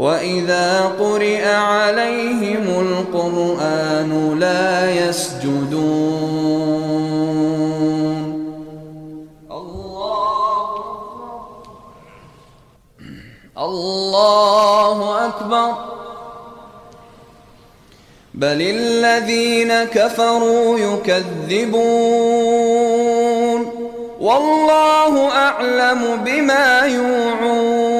وإذا قرئ عليهم القرآن لا يسجدون. الله الله أكبر. بل الذين كفروا يكذبون. والله أعلم بما يوعون.